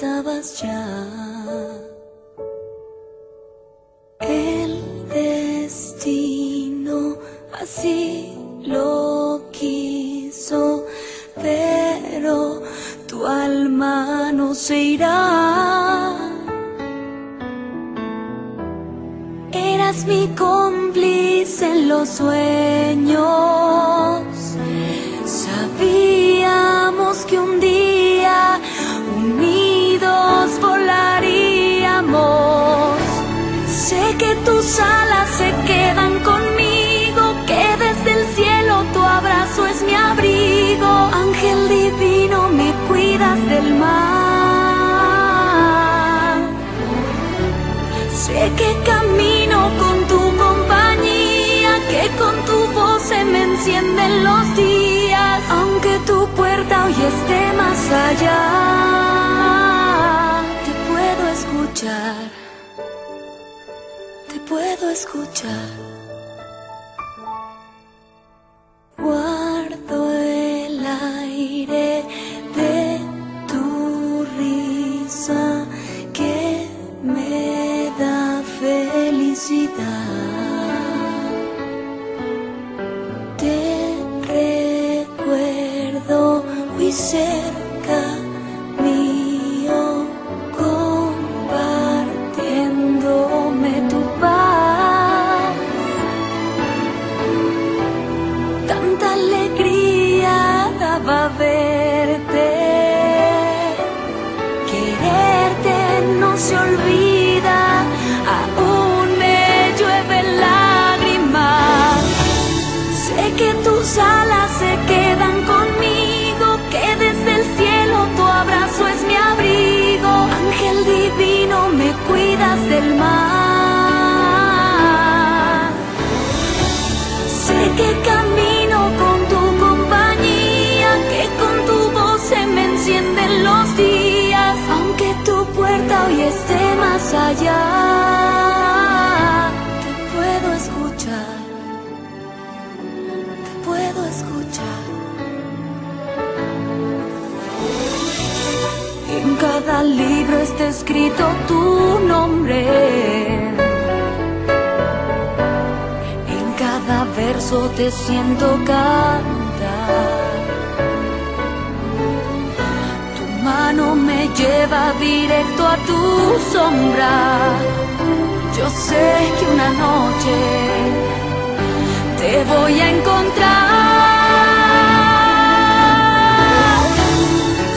estabas ya. El destino así lo quiso, pero tu alma no se irá. Eras mi cómplice en los sueños. Me encienden los días, aunque tu puerta hoy esté más allá. Te puedo escuchar, te puedo escuchar. Guardo el aire de tu risa que me da felicidad. Muy cerca mío, compartiéndome tu paz. Tanta alegría daba verte. Hoy esté más allá. Te puedo escuchar, te puedo escuchar. En cada libro está escrito tu nombre. En cada verso te siento cantar. mano me lleva directo a tu sombra. Yo sé que una noche te voy a encontrar.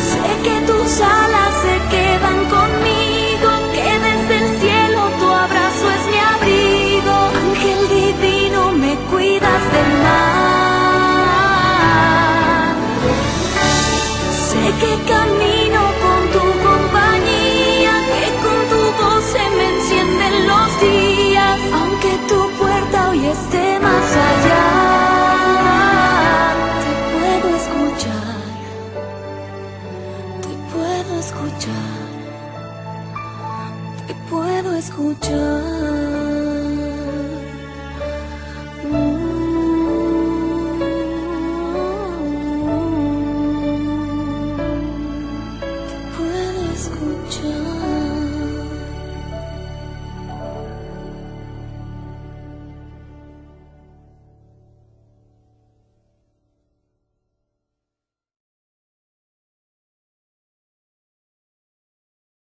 Sé que tus alas se quedan conmigo, que desde el cielo tu abrazo es mi abrigo. Ángel divino, me cuidas del mar. Sé que camino escuchar, te puedo escuchar. Te puedo escuchar.